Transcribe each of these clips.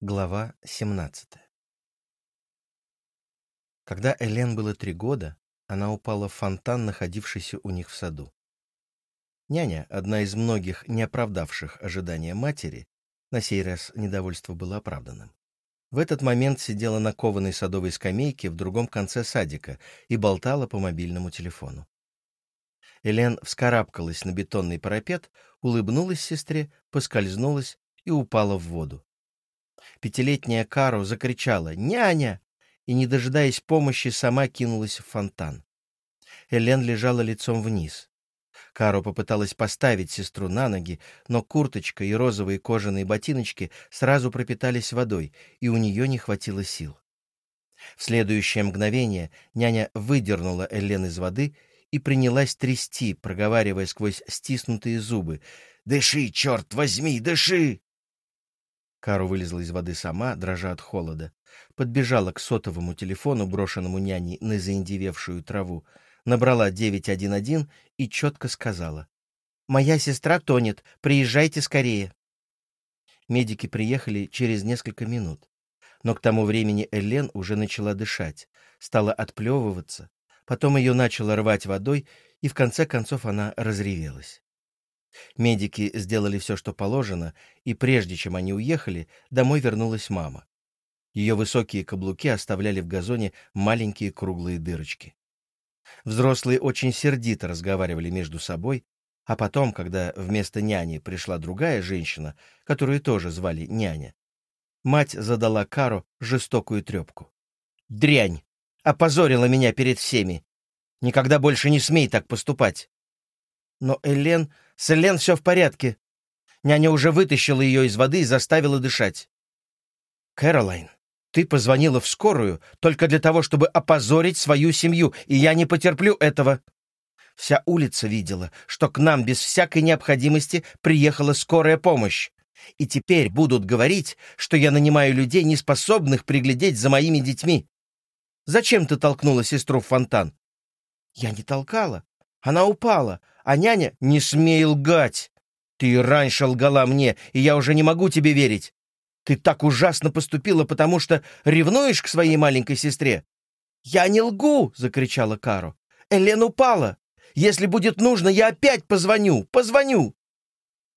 Глава 17 Когда Элен было три года, она упала в фонтан, находившийся у них в саду. Няня, одна из многих не оправдавших ожидания матери, на сей раз недовольство было оправданным. В этот момент сидела на кованой садовой скамейке в другом конце садика и болтала по мобильному телефону. Элен вскарабкалась на бетонный парапет, улыбнулась сестре, поскользнулась и упала в воду. Пятилетняя Кару закричала «Няня!» и, не дожидаясь помощи, сама кинулась в фонтан. Элен лежала лицом вниз. Кару попыталась поставить сестру на ноги, но курточка и розовые кожаные ботиночки сразу пропитались водой, и у нее не хватило сил. В следующее мгновение няня выдернула Элен из воды и принялась трясти, проговаривая сквозь стиснутые зубы. «Дыши, черт возьми, дыши!» Кару вылезла из воды сама, дрожа от холода. Подбежала к сотовому телефону, брошенному няней на заиндевевшую траву, набрала 911 и четко сказала. «Моя сестра тонет. Приезжайте скорее». Медики приехали через несколько минут. Но к тому времени Элен уже начала дышать, стала отплевываться, потом ее начало рвать водой, и в конце концов она разревелась. Медики сделали все, что положено, и прежде чем они уехали, домой вернулась мама. Ее высокие каблуки оставляли в газоне маленькие круглые дырочки. Взрослые очень сердито разговаривали между собой, а потом, когда вместо няни пришла другая женщина, которую тоже звали няня, мать задала Кару жестокую трепку. «Дрянь! Опозорила меня перед всеми! Никогда больше не смей так поступать!» Но Элен с Элен все в порядке. Няня уже вытащила ее из воды и заставила дышать. Кэролайн, ты позвонила в скорую только для того, чтобы опозорить свою семью, и я не потерплю этого. Вся улица видела, что к нам без всякой необходимости приехала скорая помощь. И теперь будут говорить, что я нанимаю людей, не способных приглядеть за моими детьми. Зачем ты толкнула сестру в фонтан? Я не толкала. Она упала, а няня «Не смей лгать! Ты раньше лгала мне, и я уже не могу тебе верить. Ты так ужасно поступила, потому что ревнуешь к своей маленькой сестре». «Я не лгу!» — закричала Каро. «Элен упала! Если будет нужно, я опять позвоню! Позвоню!»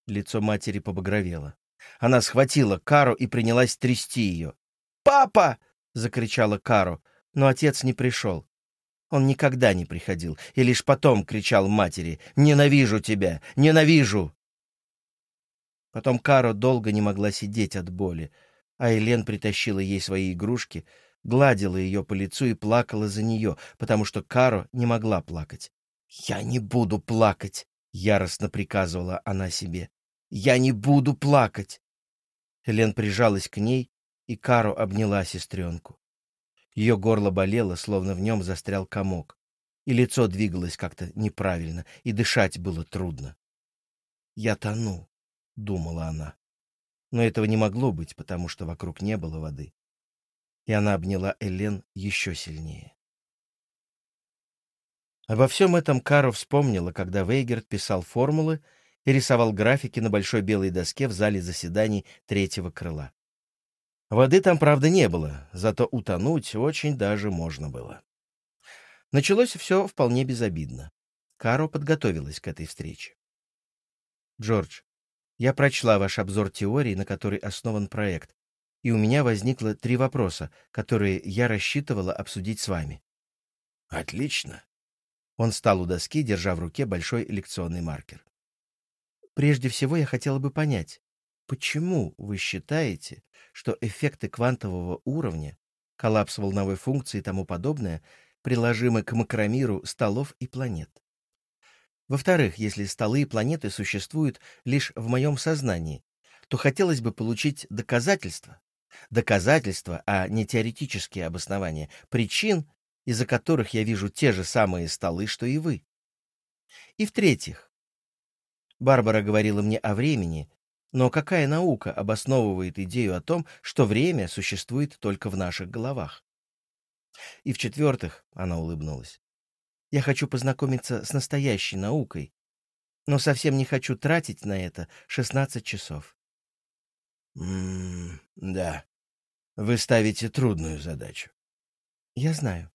Лицо матери побагровело. Она схватила Кару и принялась трясти ее. «Папа!» — закричала Кару, но отец не пришел. Он никогда не приходил и лишь потом кричал матери «Ненавижу тебя! Ненавижу!». Потом Каро долго не могла сидеть от боли, а Элен притащила ей свои игрушки, гладила ее по лицу и плакала за нее, потому что Каро не могла плакать. «Я не буду плакать!» — яростно приказывала она себе. «Я не буду плакать!» Элен прижалась к ней, и Каро обняла сестренку. Ее горло болело, словно в нем застрял комок, и лицо двигалось как-то неправильно, и дышать было трудно. «Я тону», — думала она. Но этого не могло быть, потому что вокруг не было воды. И она обняла Элен еще сильнее. Обо всем этом Каро вспомнила, когда Вейгерт писал формулы и рисовал графики на большой белой доске в зале заседаний третьего крыла. Воды там, правда, не было, зато утонуть очень даже можно было. Началось все вполне безобидно. Каро подготовилась к этой встрече. «Джордж, я прочла ваш обзор теории, на которой основан проект, и у меня возникло три вопроса, которые я рассчитывала обсудить с вами». «Отлично». Он встал у доски, держа в руке большой лекционный маркер. «Прежде всего я хотела бы понять, Почему вы считаете, что эффекты квантового уровня, коллапс волновой функции и тому подобное, приложимы к макромиру столов и планет? Во-вторых, если столы и планеты существуют лишь в моем сознании, то хотелось бы получить доказательства. Доказательства, а не теоретические обоснования, причин, из-за которых я вижу те же самые столы, что и вы. И в-третьих, Барбара говорила мне о времени, но какая наука обосновывает идею о том, что время существует только в наших головах? И в-четвертых, она улыбнулась, я хочу познакомиться с настоящей наукой, но совсем не хочу тратить на это 16 часов. «М-м, да», Вы ставите трудную задачу. Я знаю.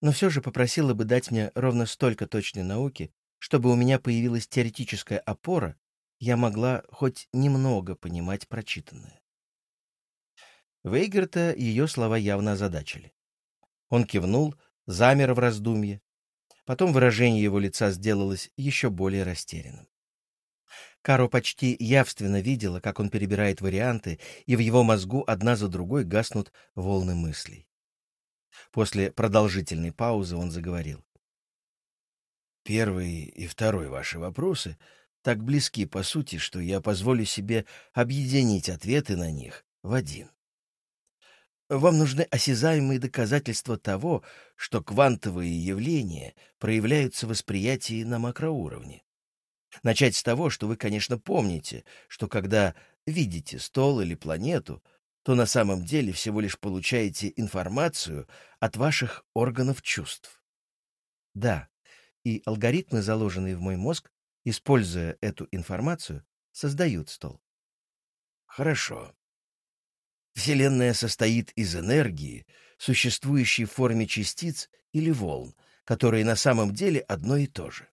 Но все же попросила бы дать мне ровно столько точной науки, чтобы у меня появилась теоретическая опора, я могла хоть немного понимать прочитанное. Вейгерта ее слова явно озадачили. Он кивнул, замер в раздумье. Потом выражение его лица сделалось еще более растерянным. Каро почти явственно видела, как он перебирает варианты, и в его мозгу одна за другой гаснут волны мыслей. После продолжительной паузы он заговорил. Первый и второй ваши вопросы так близки по сути, что я позволю себе объединить ответы на них в один. Вам нужны осязаемые доказательства того, что квантовые явления проявляются в восприятии на макроуровне. Начать с того, что вы, конечно, помните, что когда видите стол или планету, то на самом деле всего лишь получаете информацию от ваших органов чувств. Да, и алгоритмы, заложенные в мой мозг, используя эту информацию, создают стол. Хорошо. Вселенная состоит из энергии, существующей в форме частиц или волн, которые на самом деле одно и то же.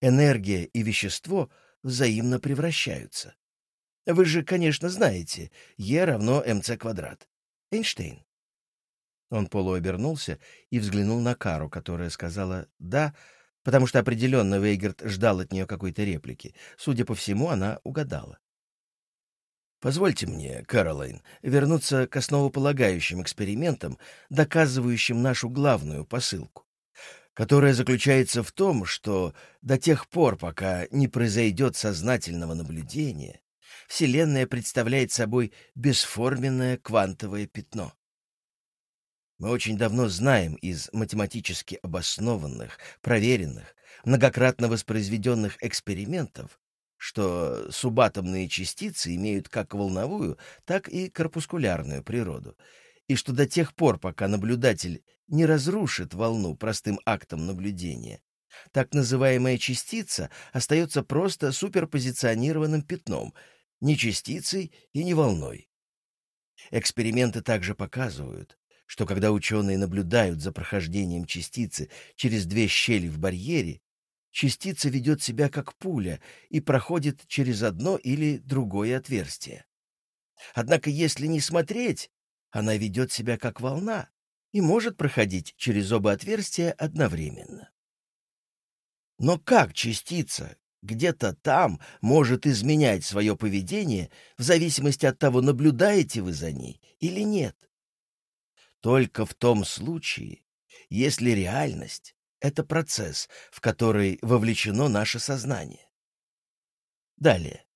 Энергия и вещество взаимно превращаются. Вы же, конечно, знаете, Е равно МЦ квадрат. Эйнштейн. Он полуобернулся и взглянул на Кару, которая сказала «да», потому что определенно Вейгерт ждал от нее какой-то реплики. Судя по всему, она угадала. Позвольте мне, Каролайн, вернуться к основополагающим экспериментам, доказывающим нашу главную посылку, которая заключается в том, что до тех пор, пока не произойдет сознательного наблюдения, Вселенная представляет собой бесформенное квантовое пятно. Мы очень давно знаем из математически обоснованных, проверенных, многократно воспроизведенных экспериментов, что субатомные частицы имеют как волновую, так и корпускулярную природу, и что до тех пор, пока наблюдатель не разрушит волну простым актом наблюдения, так называемая частица остается просто суперпозиционированным пятном, не частицей и не волной. Эксперименты также показывают, что когда ученые наблюдают за прохождением частицы через две щели в барьере, частица ведет себя как пуля и проходит через одно или другое отверстие. Однако если не смотреть, она ведет себя как волна и может проходить через оба отверстия одновременно. Но как частица где-то там может изменять свое поведение в зависимости от того, наблюдаете вы за ней или нет? Только в том случае, если реальность это процесс, в который вовлечено наше сознание. Далее.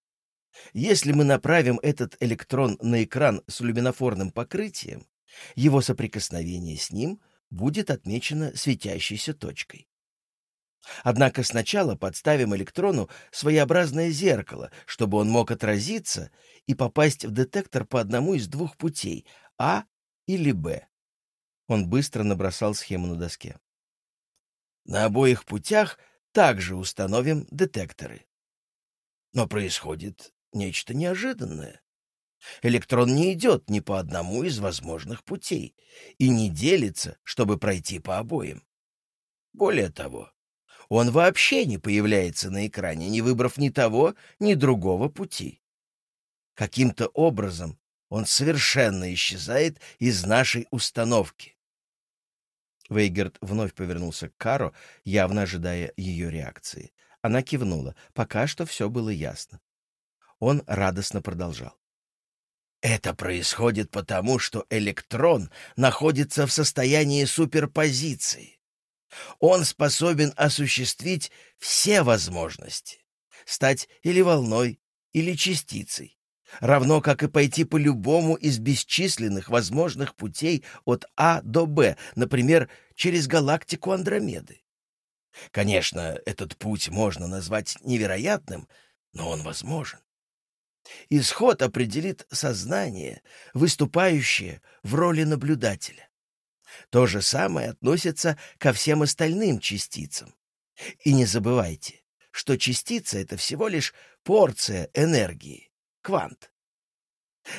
Если мы направим этот электрон на экран с люминофорным покрытием, его соприкосновение с ним будет отмечено светящейся точкой. Однако сначала подставим электрону своеобразное зеркало, чтобы он мог отразиться и попасть в детектор по одному из двух путей — А или Б. Он быстро набросал схему на доске. На обоих путях также установим детекторы. Но происходит нечто неожиданное. Электрон не идет ни по одному из возможных путей и не делится, чтобы пройти по обоим. Более того, он вообще не появляется на экране, не выбрав ни того, ни другого пути. Каким-то образом он совершенно исчезает из нашей установки. Вейгерт вновь повернулся к Каро, явно ожидая ее реакции. Она кивнула. Пока что все было ясно. Он радостно продолжал. Это происходит потому, что электрон находится в состоянии суперпозиции. Он способен осуществить все возможности. Стать или волной, или частицей равно как и пойти по любому из бесчисленных возможных путей от А до Б, например, через галактику Андромеды. Конечно, этот путь можно назвать невероятным, но он возможен. Исход определит сознание, выступающее в роли наблюдателя. То же самое относится ко всем остальным частицам. И не забывайте, что частица — это всего лишь порция энергии, квант.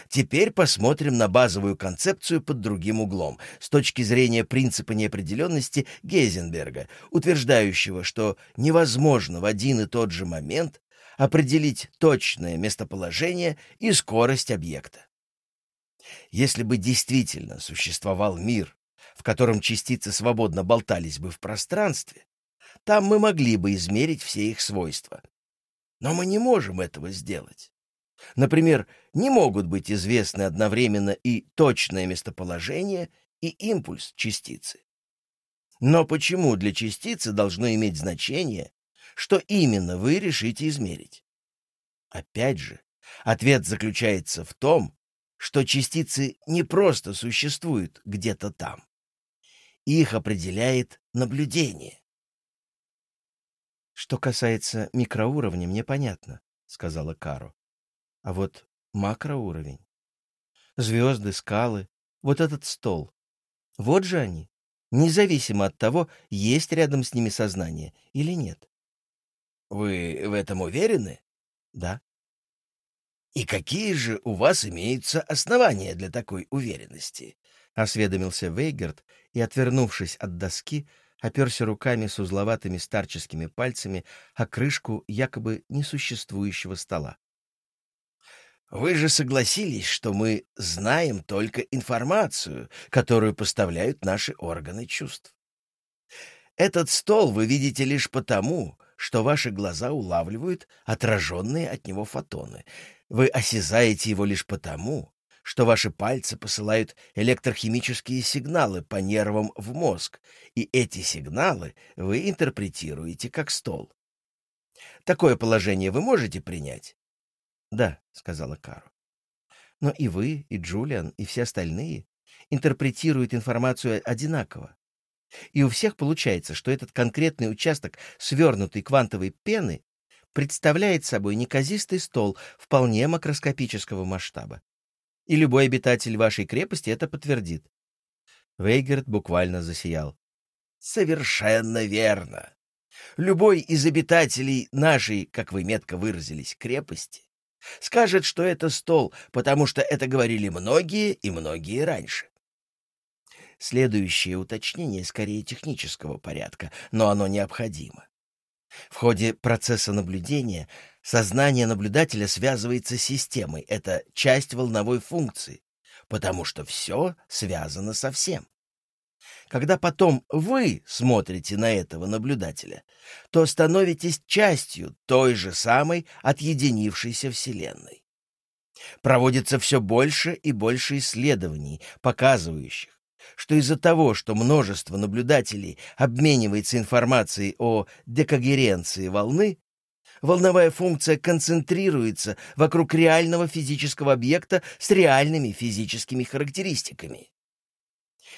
Теперь посмотрим на базовую концепцию под другим углом, с точки зрения принципа неопределенности Гейзенберга, утверждающего, что невозможно в один и тот же момент определить точное местоположение и скорость объекта. Если бы действительно существовал мир, в котором частицы свободно болтались бы в пространстве, там мы могли бы измерить все их свойства. Но мы не можем этого сделать. Например, не могут быть известны одновременно и точное местоположение, и импульс частицы. Но почему для частицы должно иметь значение, что именно вы решите измерить? Опять же, ответ заключается в том, что частицы не просто существуют где-то там. Их определяет наблюдение. «Что касается микроуровня, мне понятно», — сказала Каро. А вот макроуровень. Звезды, скалы, вот этот стол. Вот же они, независимо от того, есть рядом с ними сознание или нет. Вы в этом уверены? Да. И какие же у вас имеются основания для такой уверенности? Осведомился Вейгерт и, отвернувшись от доски, оперся руками с узловатыми старческими пальцами о крышку якобы несуществующего стола. Вы же согласились, что мы знаем только информацию, которую поставляют наши органы чувств. Этот стол вы видите лишь потому, что ваши глаза улавливают отраженные от него фотоны. Вы осязаете его лишь потому, что ваши пальцы посылают электрохимические сигналы по нервам в мозг, и эти сигналы вы интерпретируете как стол. Такое положение вы можете принять? «Да», — сказала Кару. «Но и вы, и Джулиан, и все остальные интерпретируют информацию одинаково. И у всех получается, что этот конкретный участок свернутой квантовой пены представляет собой неказистый стол вполне макроскопического масштаба. И любой обитатель вашей крепости это подтвердит. Вейгерт буквально засиял. «Совершенно верно. Любой из обитателей нашей, как вы метко выразились, крепости Скажет, что это стол, потому что это говорили многие и многие раньше. Следующее уточнение скорее технического порядка, но оно необходимо. В ходе процесса наблюдения сознание наблюдателя связывается с системой, это часть волновой функции, потому что все связано со всем. Когда потом вы смотрите на этого наблюдателя, то становитесь частью той же самой отъединившейся Вселенной. Проводится все больше и больше исследований, показывающих, что из-за того, что множество наблюдателей обменивается информацией о декогеренции волны, волновая функция концентрируется вокруг реального физического объекта с реальными физическими характеристиками.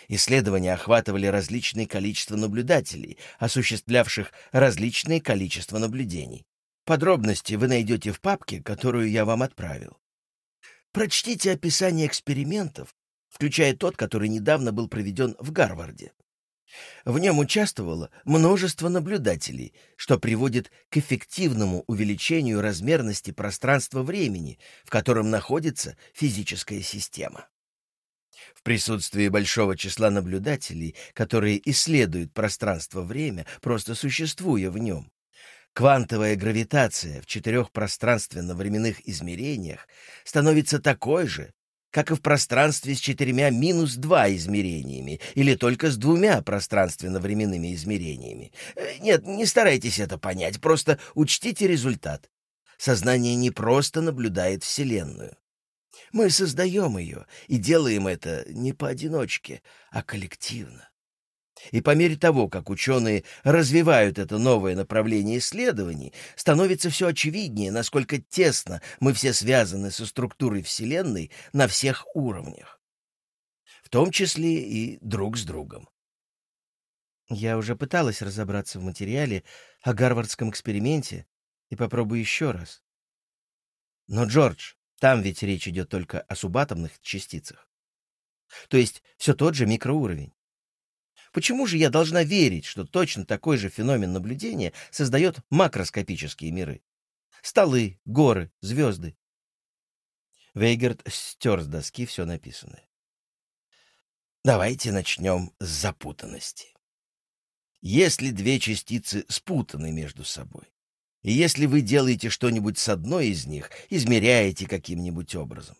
Исследования охватывали различное количество наблюдателей, осуществлявших различное количество наблюдений. Подробности вы найдете в папке, которую я вам отправил. Прочтите описание экспериментов, включая тот, который недавно был проведен в Гарварде. В нем участвовало множество наблюдателей, что приводит к эффективному увеличению размерности пространства-времени, в котором находится физическая система. В присутствии большого числа наблюдателей, которые исследуют пространство-время, просто существуя в нем, квантовая гравитация в четырех пространственно-временных измерениях становится такой же, как и в пространстве с четырьмя минус два измерениями или только с двумя пространственно-временными измерениями. Э, нет, не старайтесь это понять, просто учтите результат. Сознание не просто наблюдает Вселенную. Мы создаем ее и делаем это не поодиночке, а коллективно. И по мере того, как ученые развивают это новое направление исследований, становится все очевиднее, насколько тесно мы все связаны со структурой Вселенной на всех уровнях, в том числе и друг с другом. Я уже пыталась разобраться в материале о гарвардском эксперименте и попробую еще раз. Но, Джордж, там ведь речь идет только о субатомных частицах. То есть все тот же микроуровень. Почему же я должна верить, что точно такой же феномен наблюдения создает макроскопические миры? Столы, горы, звезды. Вейгерт стер с доски все написанное. Давайте начнем с запутанности. Если две частицы спутаны между собой, и если вы делаете что-нибудь с одной из них, измеряете каким-нибудь образом,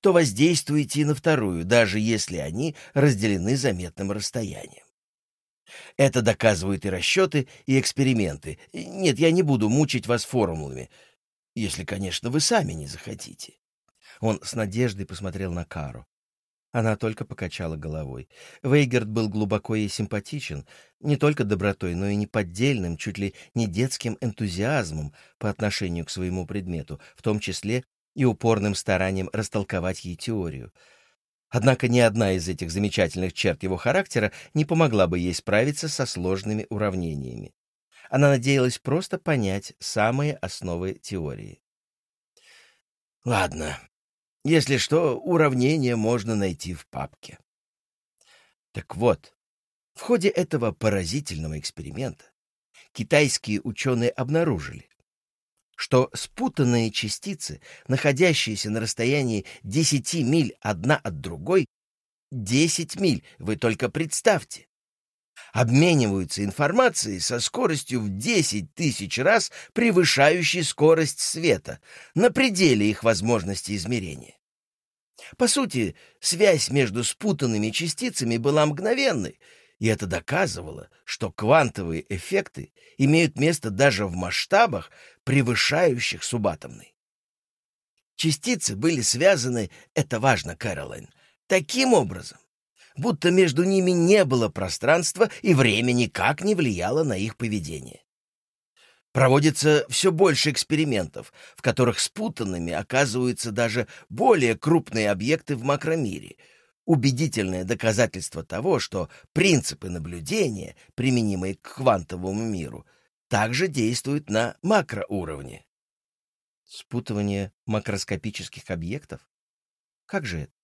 то воздействуете и на вторую, даже если они разделены заметным расстоянием. Это доказывают и расчеты, и эксперименты. Нет, я не буду мучить вас формулами, если, конечно, вы сами не захотите. Он с надеждой посмотрел на Кару. Она только покачала головой. Вейгерт был глубоко ей симпатичен, не только добротой, но и неподдельным, чуть ли не детским энтузиазмом по отношению к своему предмету, в том числе и упорным старанием растолковать ей теорию. Однако ни одна из этих замечательных черт его характера не помогла бы ей справиться со сложными уравнениями. Она надеялась просто понять самые основы теории. «Ладно, если что, уравнение можно найти в папке. Так вот, в ходе этого поразительного эксперимента китайские ученые обнаружили, что спутанные частицы, находящиеся на расстоянии 10 миль одна от другой, 10 миль, вы только представьте, обмениваются информацией со скоростью в 10 тысяч раз превышающей скорость света, на пределе их возможности измерения. По сути, связь между спутанными частицами была мгновенной, и это доказывало, что квантовые эффекты имеют место даже в масштабах, превышающих субатомный. Частицы были связаны, это важно, Кэролайн, таким образом, будто между ними не было пространства и время никак не влияло на их поведение. Проводится все больше экспериментов, в которых спутанными оказываются даже более крупные объекты в макромире. Убедительное доказательство того, что принципы наблюдения, применимые к квантовому миру, также действуют на макроуровне. Спутывание макроскопических объектов? Как же это?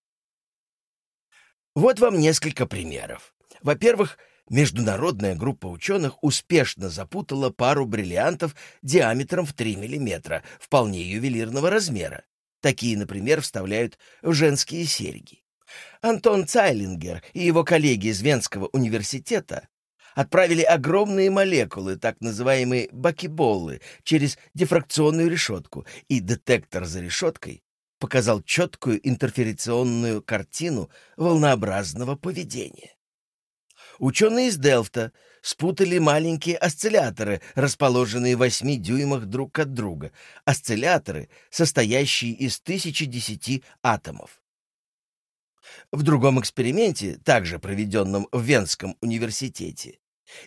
Вот вам несколько примеров. Во-первых, международная группа ученых успешно запутала пару бриллиантов диаметром в 3 мм, вполне ювелирного размера. Такие, например, вставляют в женские серьги. Антон Цайлингер и его коллеги из Венского университета отправили огромные молекулы, так называемые бакеболлы, через дифракционную решетку, и детектор за решеткой показал четкую интерферационную картину волнообразного поведения. Ученые из Делфта спутали маленькие осцилляторы, расположенные в 8 дюймах друг от друга, осцилляторы, состоящие из тысячи десяти атомов. В другом эксперименте, также проведенном в Венском университете,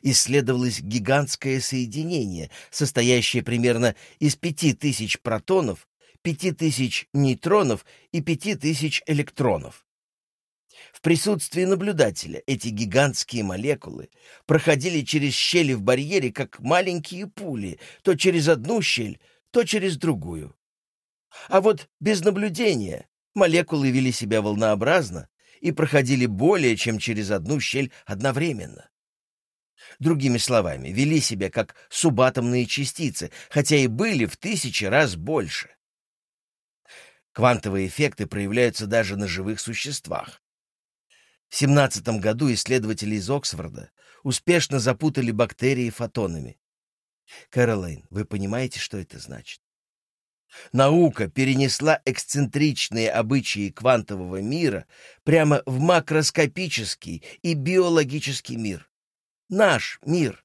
исследовалось гигантское соединение, состоящее примерно из пяти тысяч протонов пяти тысяч нейтронов и пяти тысяч электронов. В присутствии наблюдателя эти гигантские молекулы проходили через щели в барьере, как маленькие пули, то через одну щель, то через другую. А вот без наблюдения молекулы вели себя волнообразно и проходили более чем через одну щель одновременно. Другими словами, вели себя как субатомные частицы, хотя и были в тысячи раз больше. Квантовые эффекты проявляются даже на живых существах. В 17 году исследователи из Оксфорда успешно запутали бактерии фотонами. Кэролайн, вы понимаете, что это значит? Наука перенесла эксцентричные обычаи квантового мира прямо в макроскопический и биологический мир. Наш мир.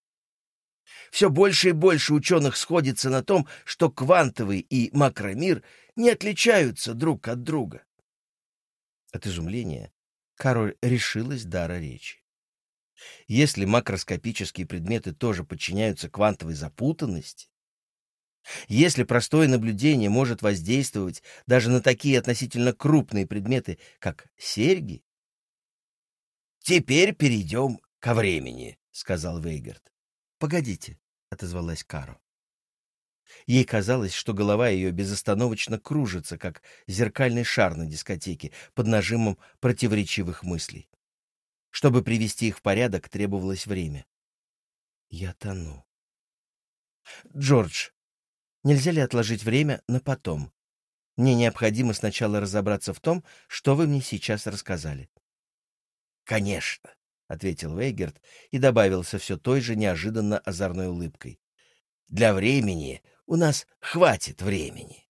Все больше и больше ученых сходится на том, что квантовый и макромир не отличаются друг от друга. От изумления Кароль решилась дара речи. Если макроскопические предметы тоже подчиняются квантовой запутанности, если простое наблюдение может воздействовать даже на такие относительно крупные предметы, как серьги... «Теперь перейдем ко времени», — сказал Вейгард. «Погодите», отозвалась Каро. Ей казалось, что голова ее безостановочно кружится, как зеркальный шар на дискотеке под нажимом противоречивых мыслей. Чтобы привести их в порядок, требовалось время. Я тону. Джордж, нельзя ли отложить время на потом? Мне необходимо сначала разобраться в том, что вы мне сейчас рассказали. — Конечно, — ответил Вейгерт и добавился все той же неожиданно озорной улыбкой. — Для времени у нас хватит времени.